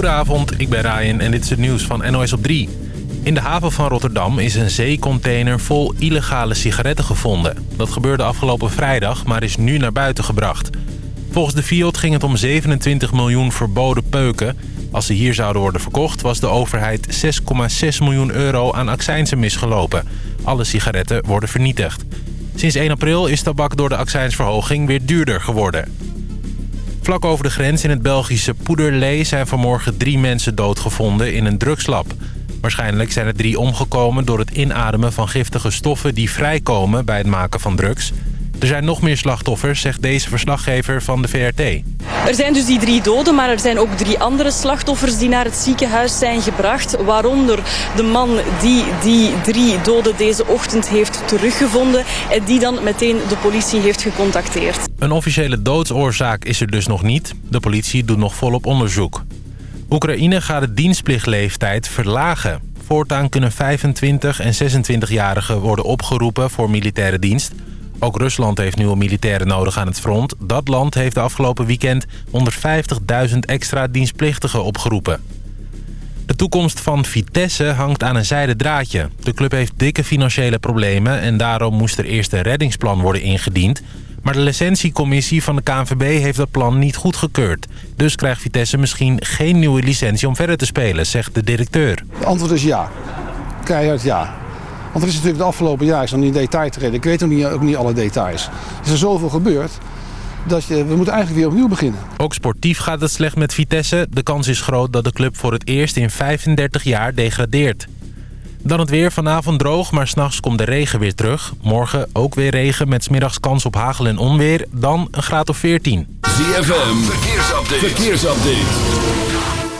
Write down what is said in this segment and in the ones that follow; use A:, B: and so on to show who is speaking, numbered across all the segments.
A: Goedenavond, ik ben Ryan en dit is het nieuws van NOS op 3. In de haven van Rotterdam is een zeecontainer vol illegale sigaretten gevonden. Dat gebeurde afgelopen vrijdag, maar is nu naar buiten gebracht. Volgens de Fiat ging het om 27 miljoen verboden peuken. Als ze hier zouden worden verkocht, was de overheid 6,6 miljoen euro aan accijnsen misgelopen. Alle sigaretten worden vernietigd. Sinds 1 april is tabak door de accijnsverhoging weer duurder geworden. Vlak over de grens in het Belgische Poederlee zijn vanmorgen drie mensen doodgevonden in een drugslab. Waarschijnlijk zijn er drie omgekomen door het inademen van giftige stoffen die vrijkomen bij het maken van drugs. Er zijn nog meer slachtoffers, zegt deze verslaggever van de VRT.
B: Er zijn dus die drie doden, maar er zijn ook drie andere slachtoffers die naar het ziekenhuis zijn gebracht. Waaronder de man die die drie doden deze ochtend heeft teruggevonden en die dan meteen de politie heeft gecontacteerd.
A: Een officiële doodsoorzaak is er dus nog niet. De politie doet nog volop onderzoek. Oekraïne gaat de dienstplichtleeftijd verlagen. Voortaan kunnen 25 en 26-jarigen worden opgeroepen voor militaire dienst. Ook Rusland heeft nieuwe militairen nodig aan het front. Dat land heeft de afgelopen weekend 150.000 extra dienstplichtigen opgeroepen. De toekomst van Vitesse hangt aan een zijden draadje. De club heeft dikke financiële problemen en daarom moest er eerst een reddingsplan worden ingediend. Maar de licentiecommissie van de KNVB heeft dat plan niet goedgekeurd. Dus krijgt Vitesse misschien geen nieuwe licentie om verder te spelen, zegt de directeur.
C: Het antwoord is ja. Keihard ja. Want er is natuurlijk de afgelopen jaar is nog niet in detail treden. Ik weet nog niet, ook niet alle details. Er is er zoveel gebeurd dat je, we moeten eigenlijk weer opnieuw beginnen.
A: Ook sportief gaat het slecht met Vitesse. De kans is groot dat de club voor het eerst in 35 jaar degradeert. Dan het weer. Vanavond droog, maar s'nachts komt de regen weer terug. Morgen ook weer regen met smiddags kans op hagel en onweer. Dan een graad of 14.
D: ZFM, verkeersupdate. verkeersupdate.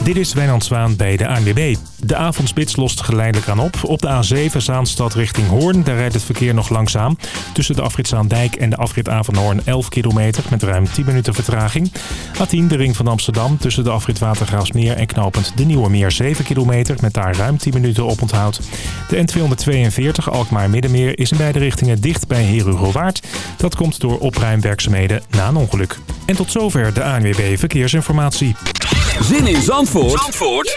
E: Dit is Wijnand Zwaan bij de ANWB. De avondspits lost geleidelijk aan op. Op de A7 Zaanstad richting Hoorn. Daar rijdt het verkeer nog langzaam. Tussen de afrit Zaandijk en de afrit Avanhoorn 11 kilometer met ruim 10 minuten vertraging. A10 de ring van Amsterdam tussen de afrit Watergraafsmeer en knopend de Nieuwe Meer 7 kilometer met daar ruim 10 minuten op onthoud. De N242 Alkmaar Middenmeer is in beide richtingen dicht bij Herugowaard. Dat komt door opruimwerkzaamheden na een ongeluk. En tot zover de ANWB Verkeersinformatie.
D: Zin in Zandvoort, Zandvoort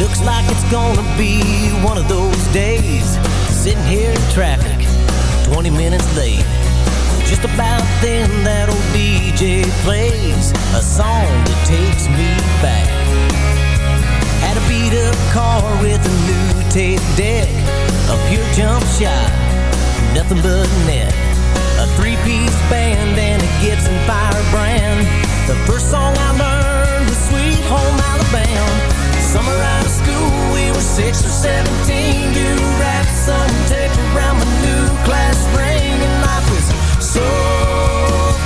F: Looks like it's gonna be one of those days. Sitting here in traffic, 20 minutes late. Just about then that old DJ plays A song that takes me back. Had a beat up car with a new tape deck A pure jump shot, nothing but net. A three-piece band and a Gibson Fire brand The first song I learned was Sweet Home Alabama. Summer six or seventeen. You wrapped some tape around my new class ring, and life was so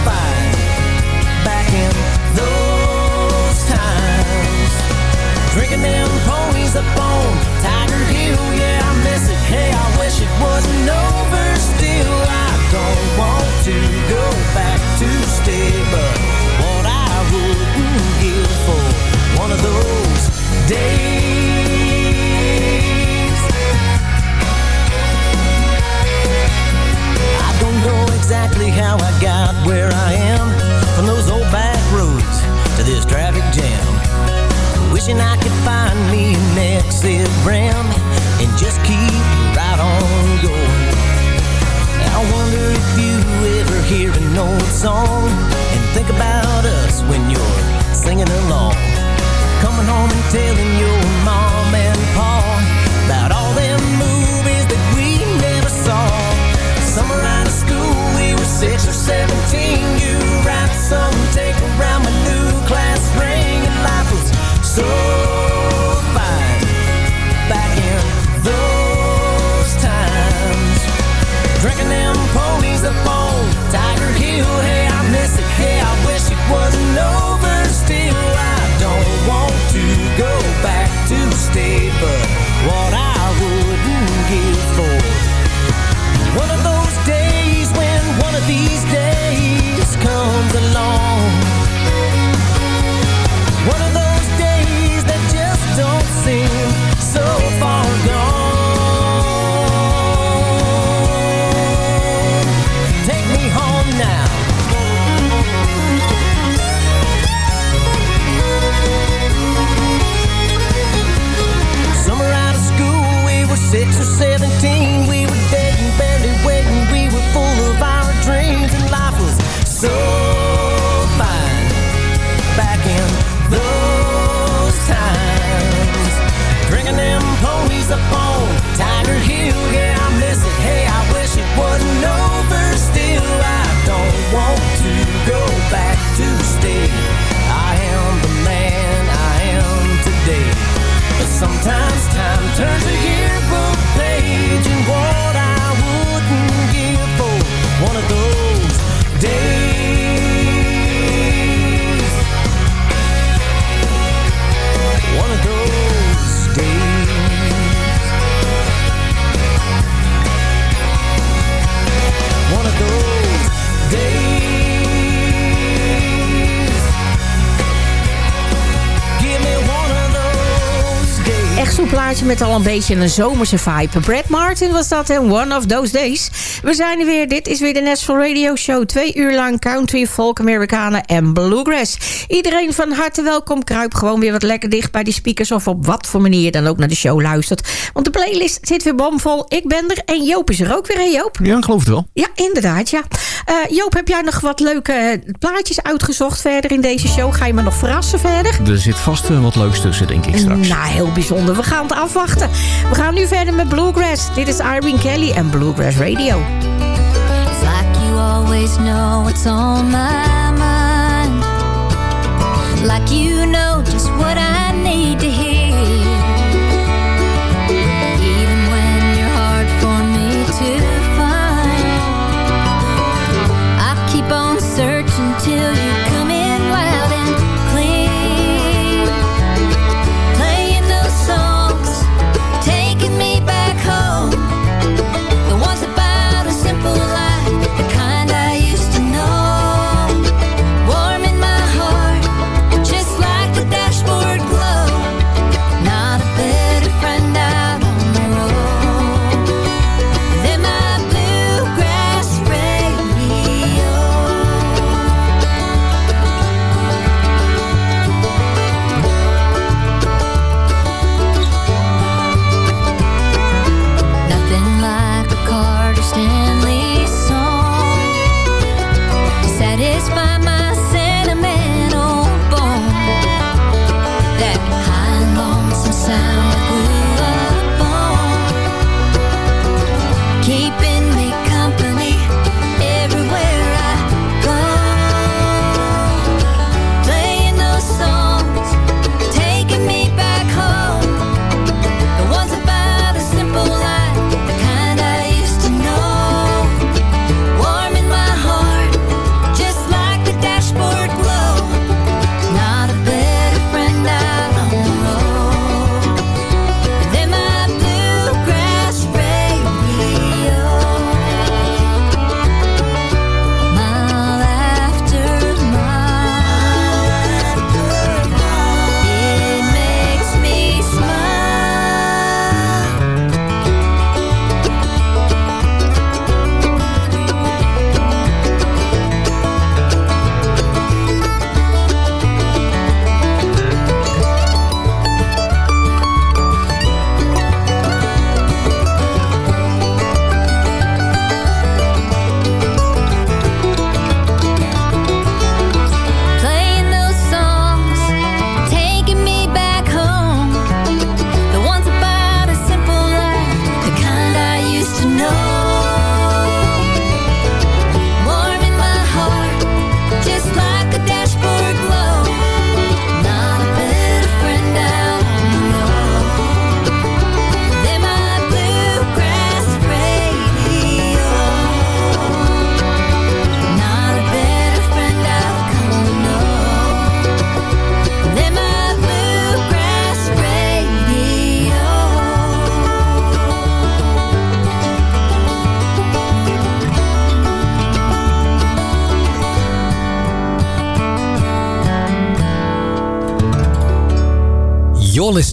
F: fine back in those times. Drinking them ponies up on Tiger Hill, yeah, I miss it. Hey, I wish it wasn't over. Still, I don't want to go back to stay, but what I wouldn't give for one of those days. exactly how I got where I am. From those old back roads to this traffic jam. Wishing I could find me an exit ramp And just keep right on going. I wonder if you ever hear an old song And think about us when you're singing along.
G: Coming home and telling your mom and pa About all them these al een beetje een zomerse vibe. Brad Martin was dat en One of Those Days. We zijn er weer. Dit is weer de Nashville Radio Show. Twee uur lang country, folk, Amerikanen en bluegrass. Iedereen van harte welkom. Kruip gewoon weer wat lekker dicht bij die speakers... of op wat voor manier je dan ook naar de show luistert. Want de playlist zit weer bomvol. Ik ben er en Joop is er ook weer, hè Joop?
H: Ja, ik geloof het wel.
G: Ja, inderdaad, ja. Uh, Joop, heb jij nog wat leuke plaatjes uitgezocht verder in deze show? Ga je me nog verrassen verder?
H: Er zit vast uh, wat leuks tussen, denk ik straks.
G: Nou, heel bijzonder. We gaan het afwachten. We gaan nu verder met Bluegrass. Dit is Irene Kelly en Bluegrass Radio.
I: It's like you always know what's on my mind. Like you know just what I need to hear.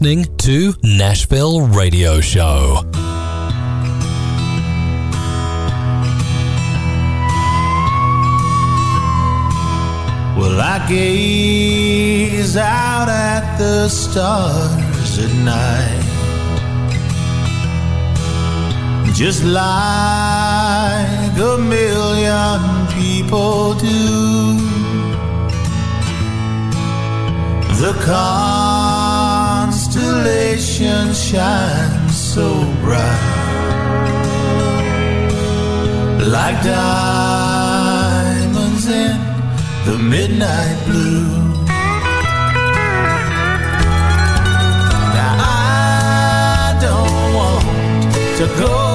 J: Listening to Nashville Radio Show.
K: Well, I gaze out at the stars at night, just like a million people do. The car constellation shines so bright. Like diamonds in the midnight blue. Now I don't want to go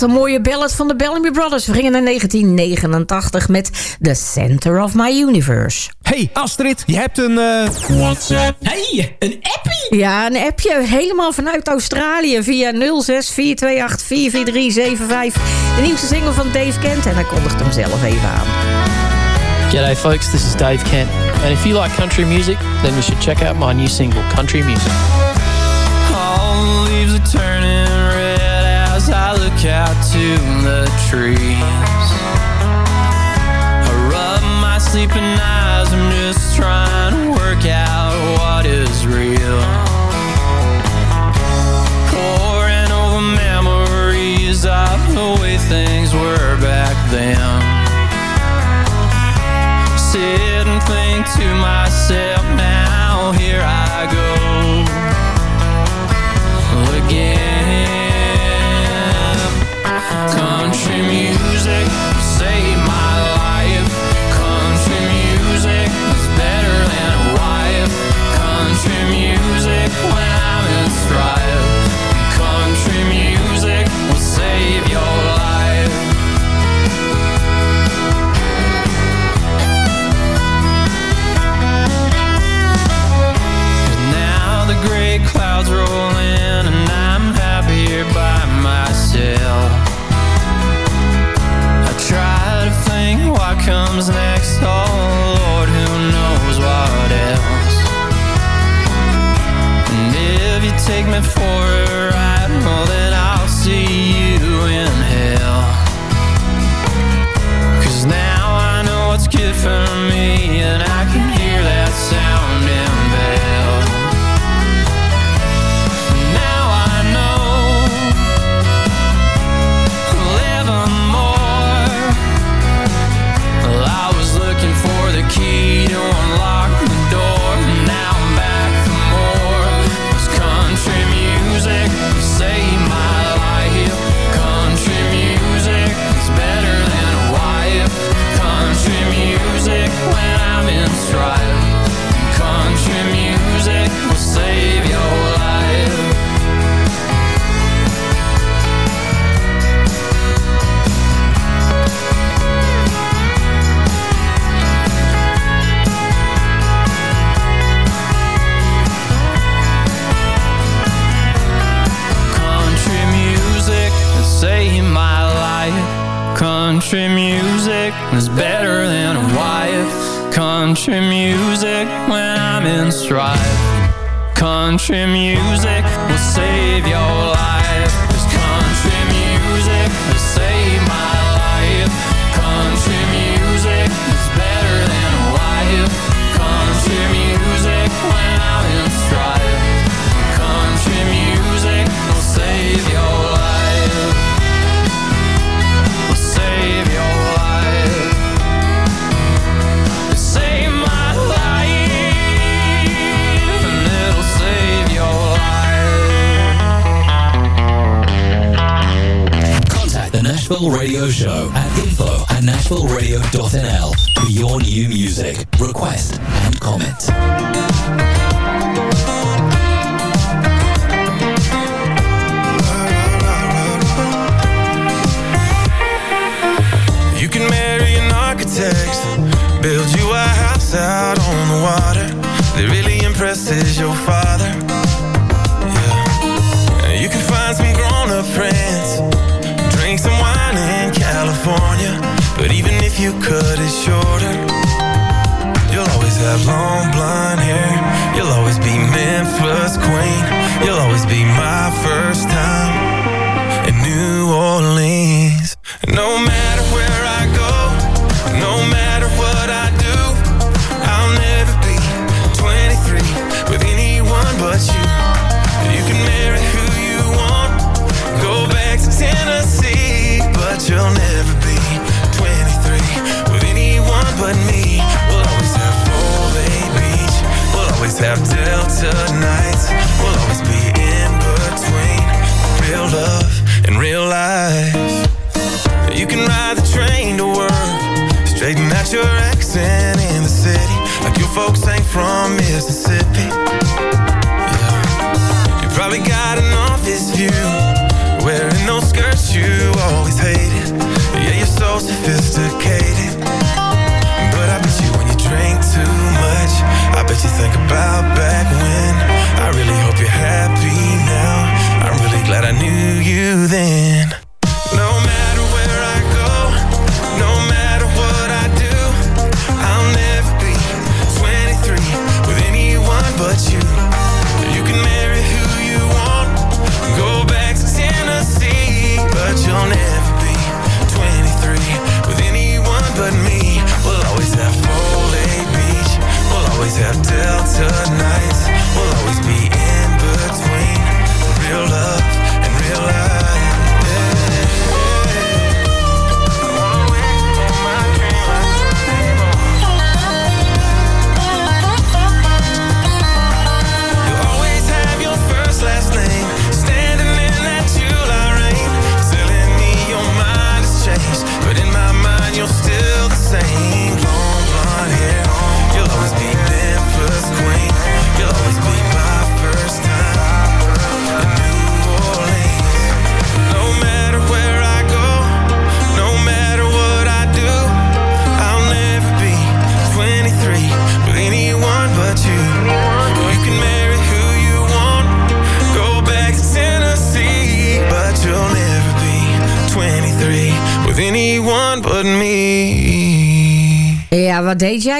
G: wat een mooie ballad van de Bellamy Brothers. We gingen naar 1989 met The Center of My Universe.
L: Hey Astrid, je hebt een... eh,
G: WhatsApp. Hey, een appie? Ja, een appje. Helemaal vanuit Australië via 0642844375. De nieuwste single van Dave Kent. En hij kondigt hem zelf even aan.
M: G'day, folks. This is Dave Kent. And if you like country music, then you should check out my new single, Country Music.
N: All the leaves are turning to the trees. I rub my sleeping eyes, I'm just trying to work out what is real. Pouring over memories of the way things were back then. Sit and think to myself, now here I go
O: Nashville Radio Show at info at nashvilleradio.nl for your new music, request, and comment.
P: You can marry an architect, build you a house out on the water that really impresses your father. Yeah. You can find some grown-up friends, But even if you cut it shorter You'll always have long blonde hair. You'll always be Memphis queen. You'll always be my first time. tonight will always be in between real love and real life. You can ride the train to work, straighten out your accent in the city, like your folks ain't from Mississippi. Yeah. You probably got an office view, wearing those skirts you always hated. Yeah, you're so sophisticated, but I bet you when you drink too much, I bet you think about back when.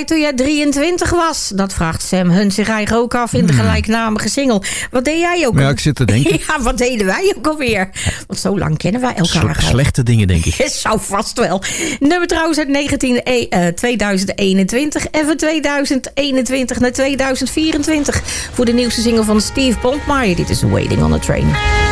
Q: toen jij 23 was? Dat vraagt Sam Hun zich eigenlijk ook af in de hmm. gelijknamige single. Wat deed jij ook?
H: Ja, ik zit te denken.
Q: ja, wat deden wij ook alweer? Want zo lang kennen wij elkaar.
H: Slechte dingen, denk ik.
Q: Zou vast wel. Nummer trouwens uit 19, eh, eh 2021. En van 2021 naar 2024. Voor de nieuwste single van Steve Bondmeyer. Dit is Waiting on a Train.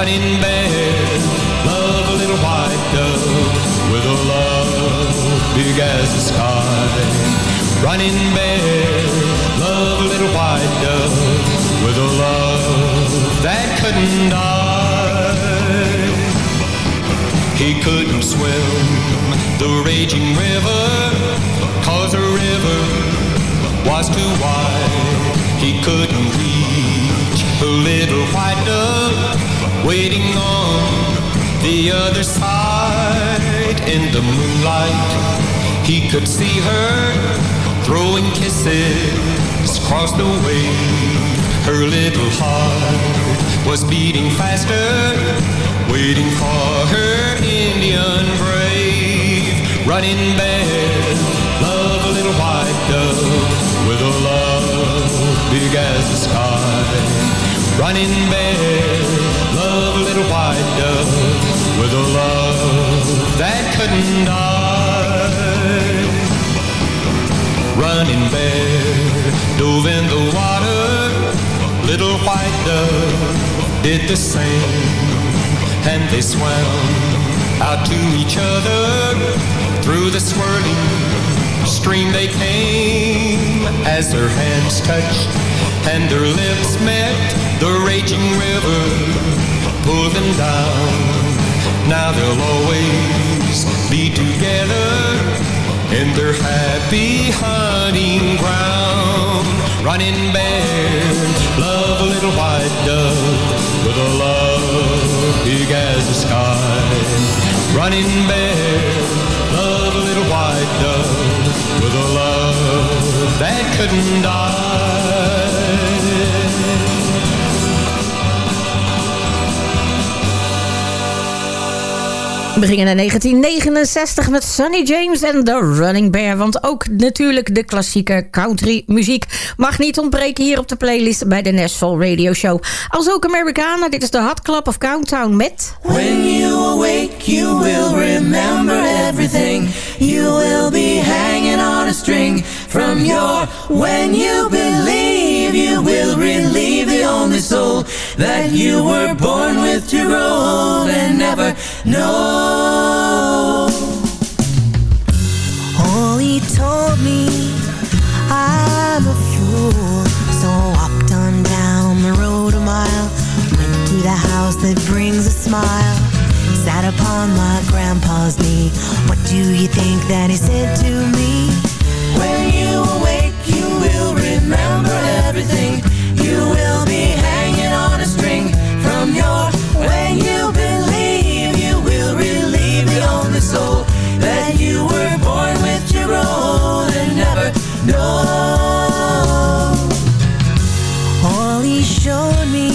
N: Running bear, love a little white dove with a love big as the sky. Running bear, love a little white dove with a love that couldn't die. He couldn't swim the raging river, cause the river was too wide. He couldn't reach the little white dove waiting on the other side. In the moonlight, he could see her throwing kisses across the way. Her little heart was beating faster, waiting for her Indian brave. Running bear, love a little white dove with a love big as the sky. Running bear, love a little white dove with a love that couldn't die. Running bear dove in the water, little white dove did the same, and they swam out to each other through the swirling stream they came as their hands touched and their lips met the raging river pulled them down. Now they'll always be together in their happy hunting ground. Running bear love a little white dove with a love big as the sky. Running bear love a little white dove with a love that couldn't die.
G: We beginnen in 1969 met Sonny James en The Running Bear. Want ook natuurlijk de klassieke country muziek mag niet ontbreken hier op de playlist bij de Nashville Radio Show. Als ook Americana, dit is de Hot Club of Countdown met...
F: When you awake, you will remember everything. You will be hanging on a string from your when you believe you will relieve the only soul that you were born with to grow old and never know.
R: Oh, he told me I'm a fool, so I walked on down the road a mile, went to the house that brings a smile. Sat upon my grandpa's knee. What do you think that he said to me?
F: When you awake, will remember everything. You will be hanging on a string from your when you believe you will relieve the only soul that you were born with grow old and never know.
R: All he showed me,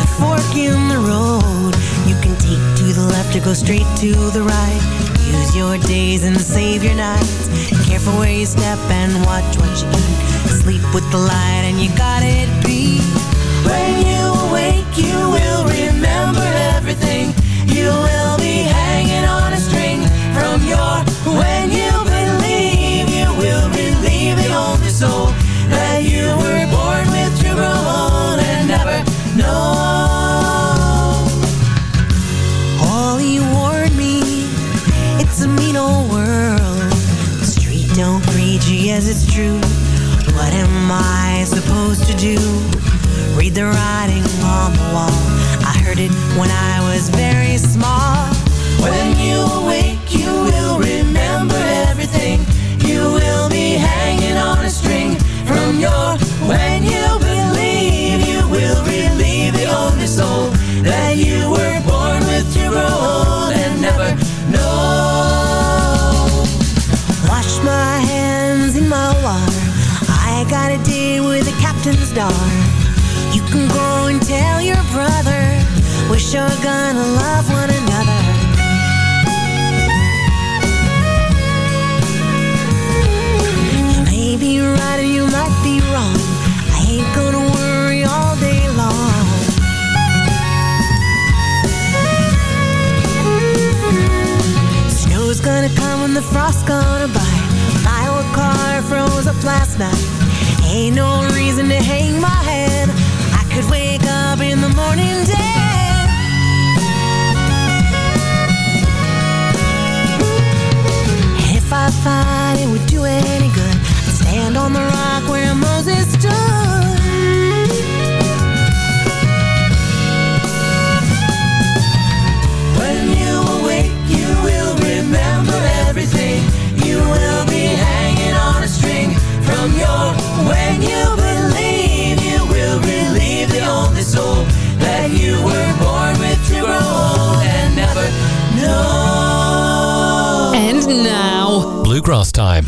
R: the fork in the road. You can take to the left or go straight to the right. Use your days and save your nights. Careful where you step and watch what you eat. Sleep with the light and you got it beat.
F: When you awake, you will remember everything. You will you,
R: yes it's true. What am I supposed to do? Read the writing on the wall. I heard it when I was very small.
F: When you awake, you will remember everything. You will
R: daughter. You can go and tell your brother we're sure gonna love one another. You may be right or you might be wrong. I ain't gonna worry all day long. Snow's gonna come and the frost's gonna bite. My old car froze up last night. Ain't no reason to hang my head. I could wake up in the morning dead. If I find it would do any good, I'd stand on the rock where Moses stood.
F: Your when you believe you will relieve the only soul that you were born with to grow old and never know.
S: And now,
O: Bluegrass time.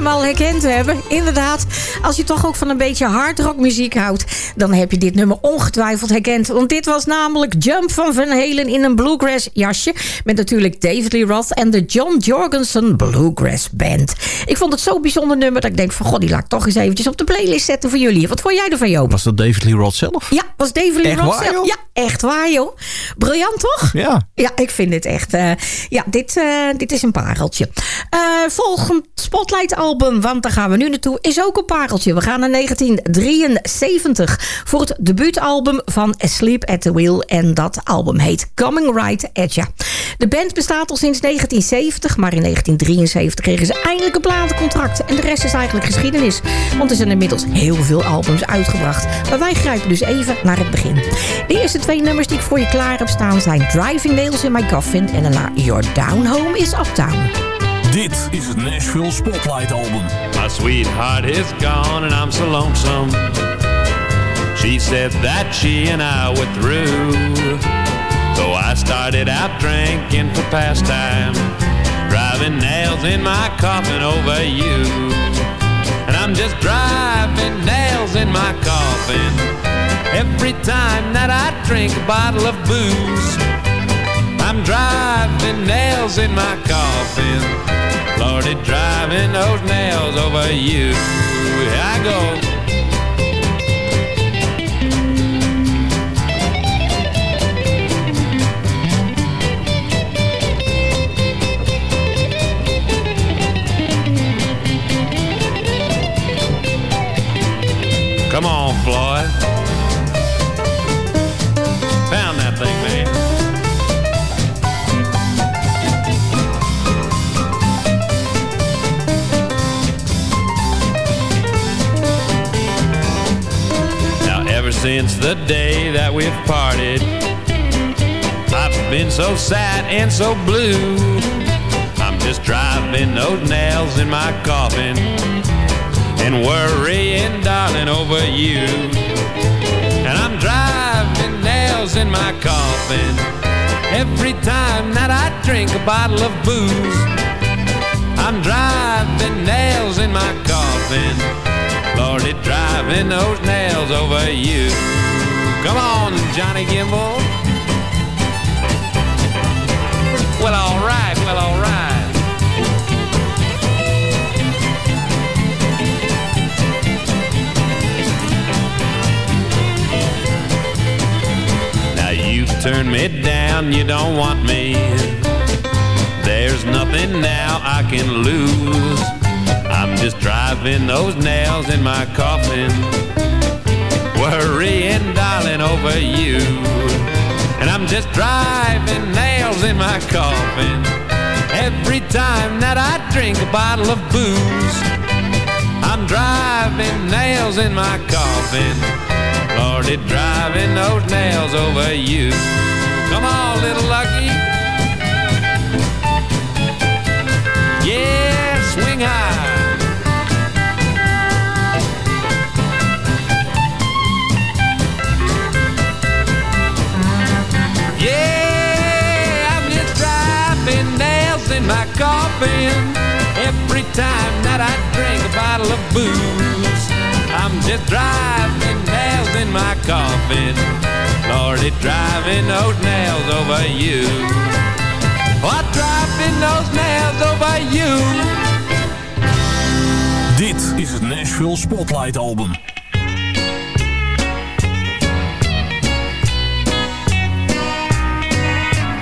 G: Hem al herkend hebben, inderdaad. Als je toch ook van een beetje hardrock muziek houdt... dan heb je dit nummer ongetwijfeld herkend. Want dit was namelijk Jump van Van Halen in een bluegrass jasje... met natuurlijk David Lee Roth en de John Jorgensen Bluegrass Band. Ik vond het zo'n bijzonder nummer dat ik denk van... god, die laat ik toch eens eventjes op de playlist zetten voor jullie. Wat vond jij ervan, Joop?
H: Was dat David Lee Roth zelf?
G: Ja, was David Lee
H: Echt
G: Roth
H: waar,
G: zelf.
H: joh?
G: Ja, echt waar, joh. Briljant, toch?
H: Ja.
G: Ja, ik vind dit echt... eh, ja, dit, eh, dit is een pareltje. Eh, volgend Spotlight-album, want daar gaan we nu naartoe, is ook een pareltje. We gaan naar 1973 voor het debuutalbum van Asleep at the Wheel. En dat album heet Coming Right At Ya. De band bestaat al sinds 1970, maar in 1973 kregen ze eindelijk een platencontract. En de rest is eigenlijk geschiedenis, want er zijn inmiddels heel veel albums uitgebracht. Maar wij grijpen dus even naar het begin. De eerste twee nummers die ik voor je klaar heb staan zijn Driving Nails in My Coffin en daarna Your Down Home is Uptown.
D: Dit is het Nashville Spotlight Album.
T: My sweetheart is gone and I'm so lonesome. She said that she and I were through. So I started out drinking for pastime, driving nails in my coffin over you. And I'm just driving nails in my coffin every time that I drink a bottle of booze. I'm driving nails in my coffin. Lordy, driving those nails over you. Here I go. Come on, Floyd. Since the day that we've parted, I've been so sad and so blue. I'm just driving those nails in my coffin and worrying, darling, over you. And I'm driving nails in my coffin every time that I drink a bottle of booze. I'm driving nails in my coffin, Lordy, driving those nails over you. Come on, Johnny Gimble. Well, all right, well, all right. Now you've turned me down, you don't want me. There's nothing now I can lose. Just driving those nails in my coffin, worrying, darling, over you. And I'm just driving nails in my coffin every time that I drink a bottle of booze. I'm driving nails in my coffin. Lordy, driving those nails over you. Come on, little Lucky. Yeah, swing high. Every time that I drink a bottle of booze. I'm just driving nails in my coffin. Lordy, driving those nails over you. Oh, driving those nails over you.
D: Dit is het Nashville Spotlight Album.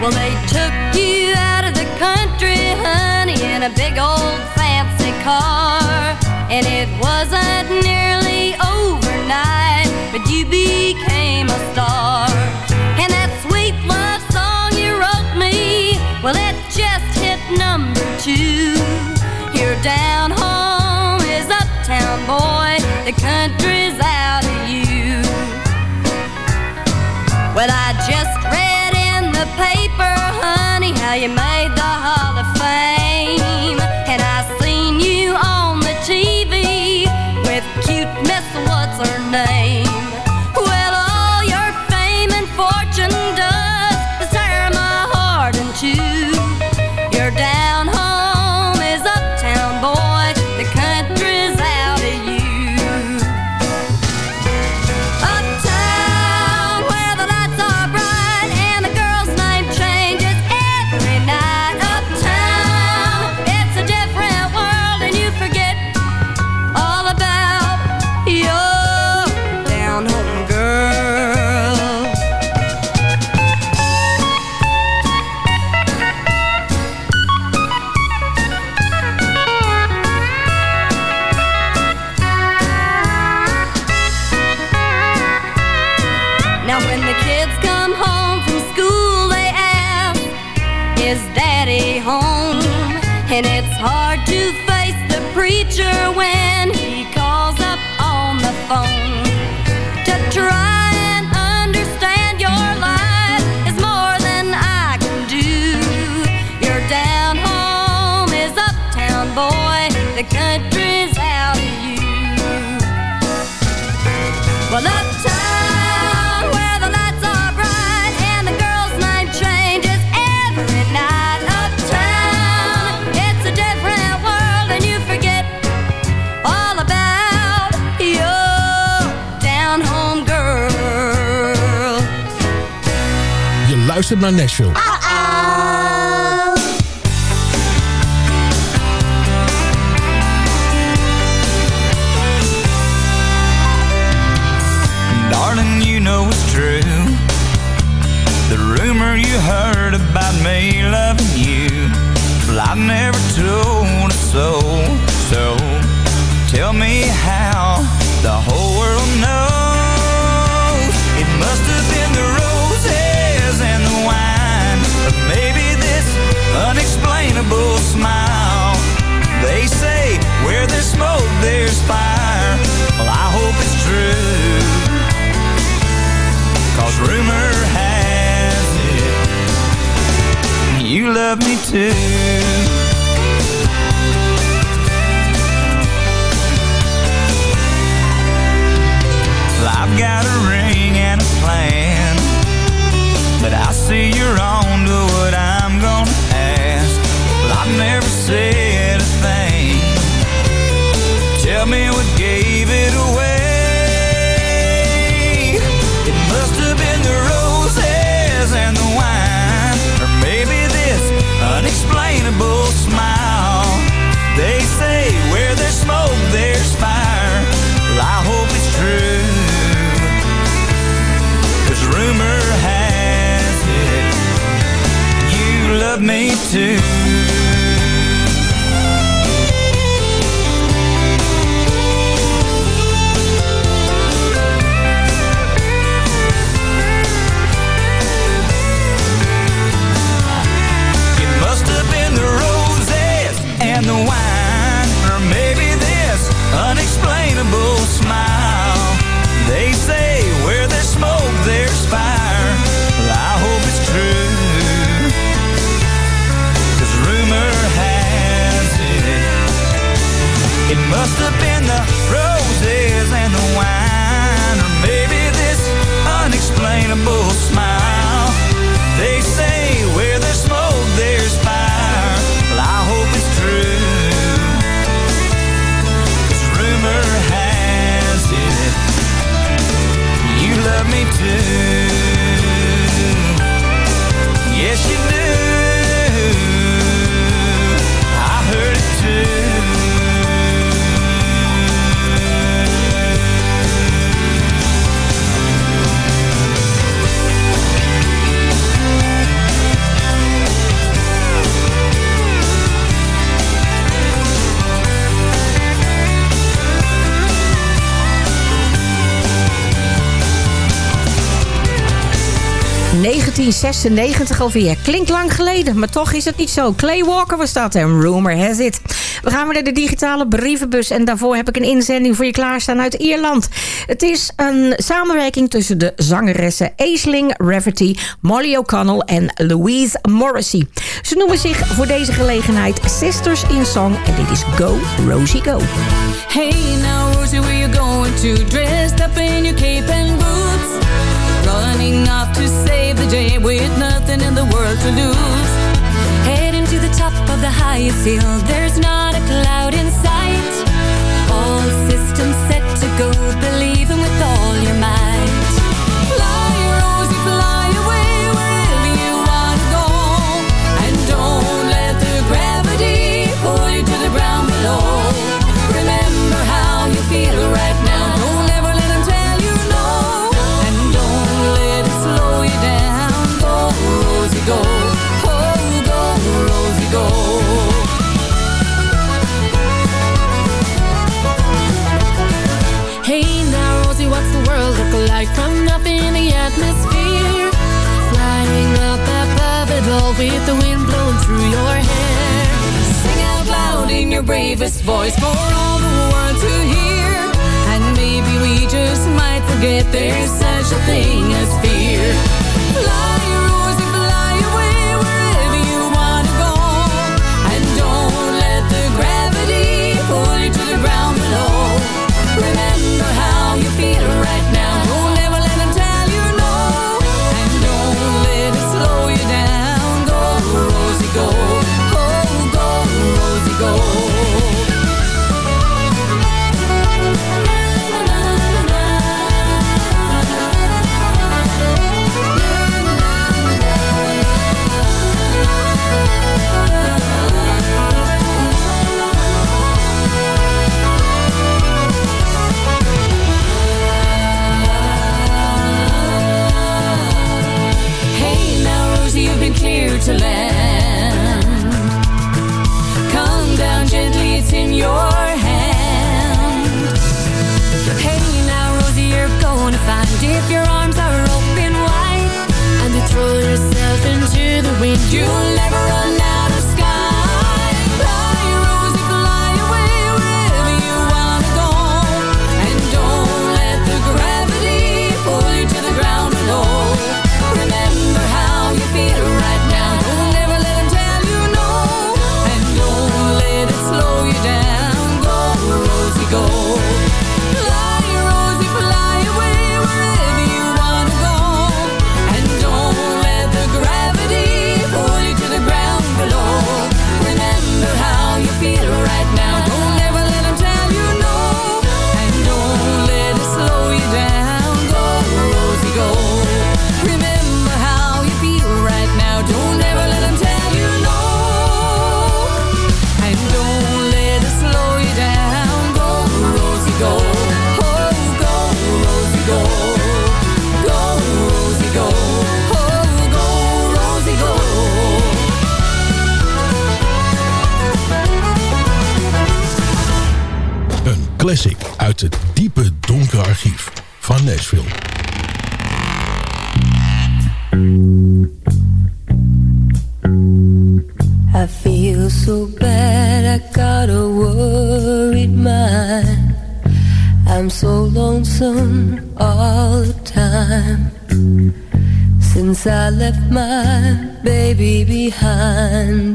U: Well, they took you out of the country, honey, in a big old fancy car. And it wasn't nearly overnight, but you became a star. And that sweet love song you wrote me, well, it just hit number two. Your down home is uptown, boy. The country's out of you. Well, I just read in the paper, honey, how you made the Hall
V: too
G: 1996 alweer. Klinkt lang geleden, maar toch is het niet zo. Clay Walker was dat en Rumor Has It. We gaan weer naar de digitale brievenbus. En daarvoor heb ik een inzending voor je klaarstaan uit Ierland. Het is een samenwerking tussen de zangeressen Aisling Rafferty, Molly O'Connell en Louise Morrissey. Ze noemen zich voor deze gelegenheid Sisters in Song. En dit is Go Rosie Go.
I: Hey now Rosie, where you going to? Dressed up in your cape and blue. enough to save the day with nothing in the world to lose. Heading to the top of the highest hill, there's no with the wind blowing through your hair. Sing out loud in your bravest voice for all the world to hear. And maybe we just might forget there's such a thing as fear. you
L: Nashville.
W: I feel so bad, I got a worried mind. I'm so lonesome all the time. Since I left my baby behind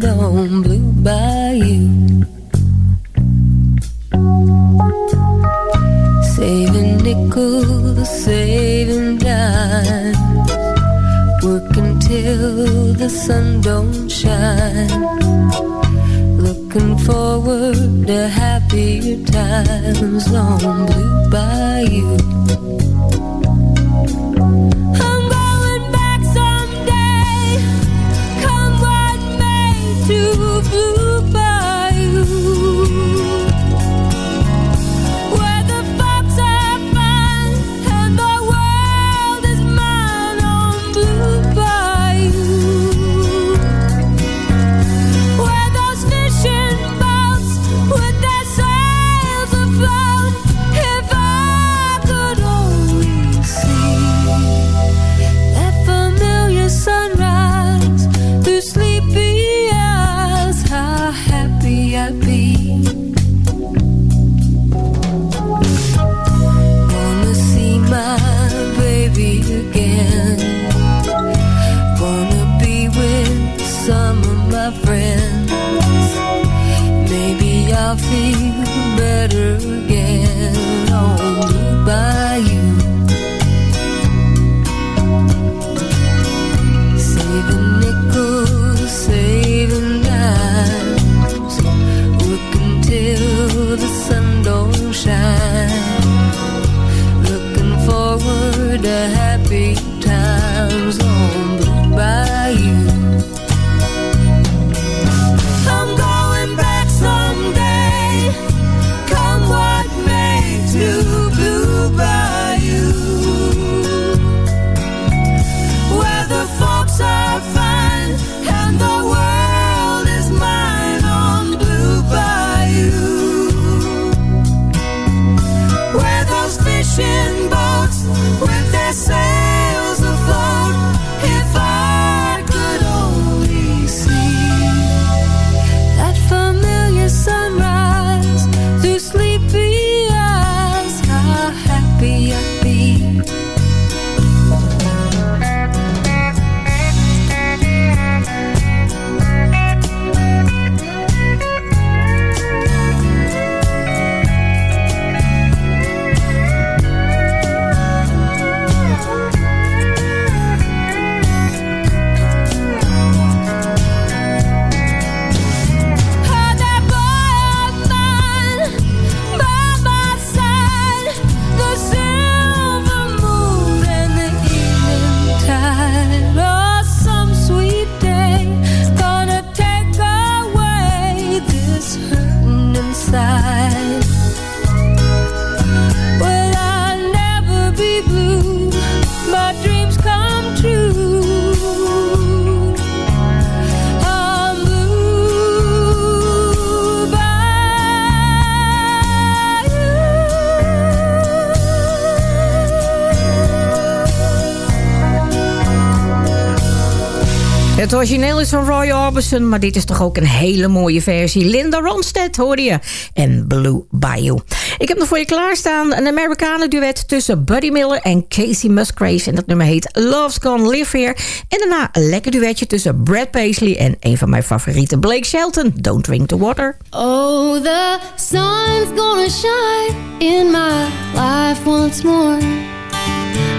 G: origineel is van Roy Orbison, maar dit is toch ook een hele mooie versie. Linda Ronstadt hoorde je. En Blue Bayou. Ik heb nog voor je klaarstaan een Amerikanen duet tussen Buddy Miller en Casey Musgraves. En dat nummer heet Love's Gone Live Here. En daarna een lekker duetje tussen Brad Paisley en een van mijn favorieten Blake Shelton. Don't Drink the Water.
I: Oh, the sun's gonna shine in my life once more.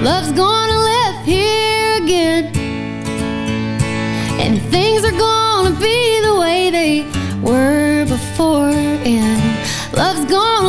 I: Love's gonna live here again. And things are gonna be the way they were before. And love's gonna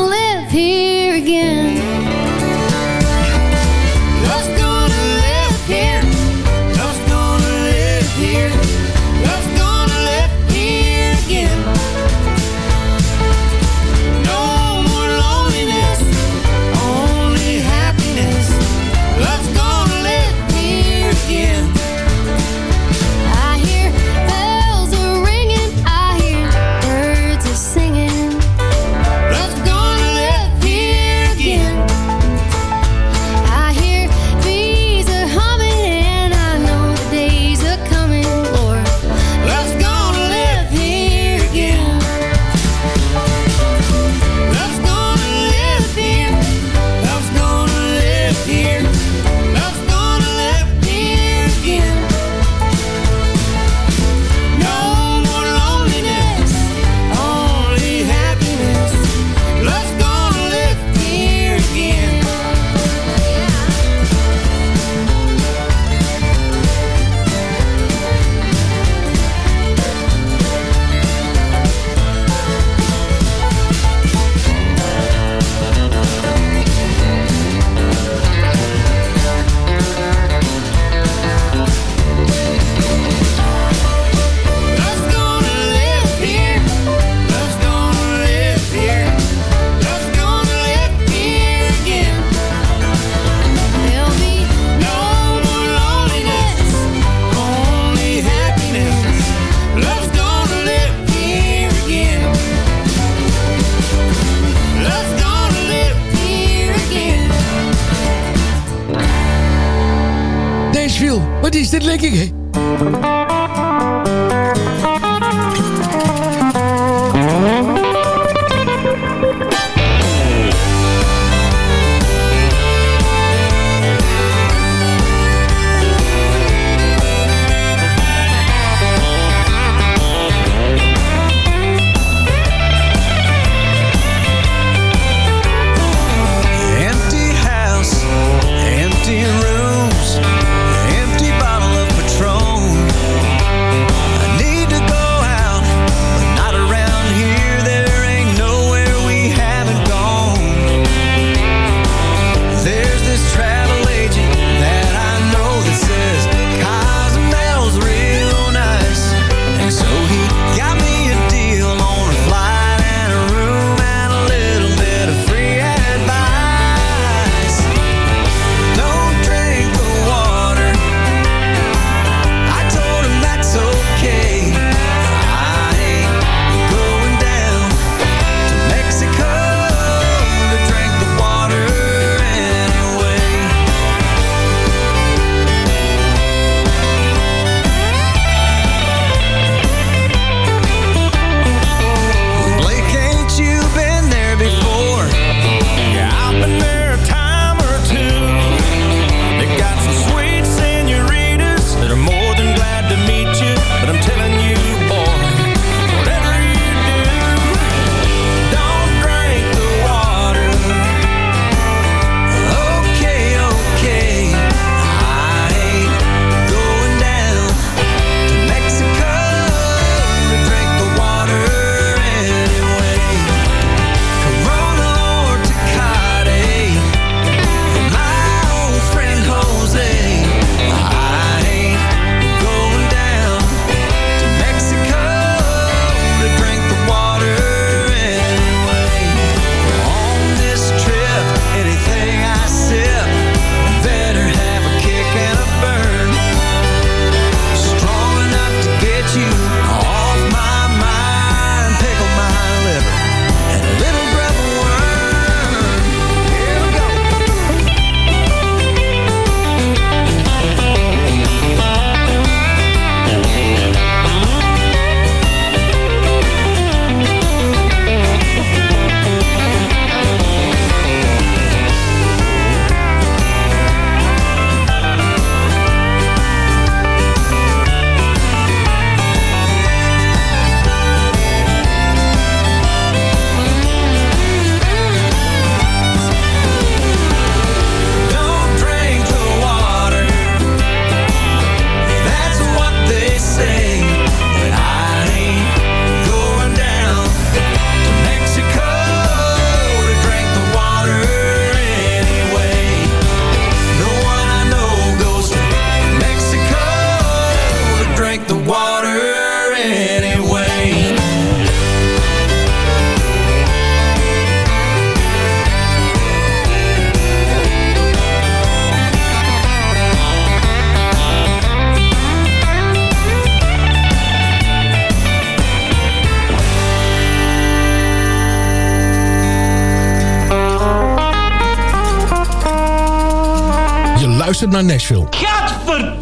C: naar Nashville.
X: Gadverpilligis!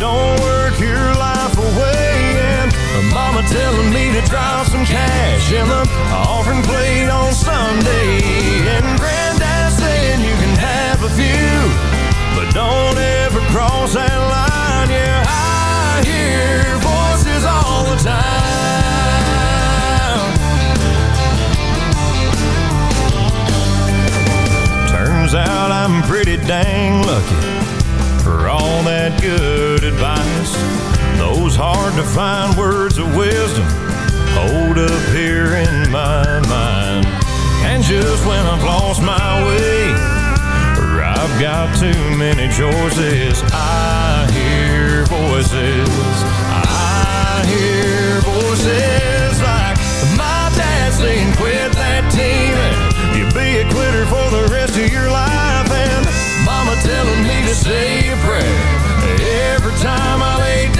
N: Don't work your life away. And mama telling me to drop some cash in the offering plate on Sunday. And granddad saying you can have a few, but don't ever cross that line. Yeah, I hear voices all the time. Turns out I'm pretty dang lucky for all that good advice. Those hard to find words of wisdom hold up here in my mind. And just when I've lost my way, or I've got too many choices, I hear voices. I hear voices like my dad saying, quit that team and you be a quitter for the rest of your life. Telling me to say a prayer. Every time I lay down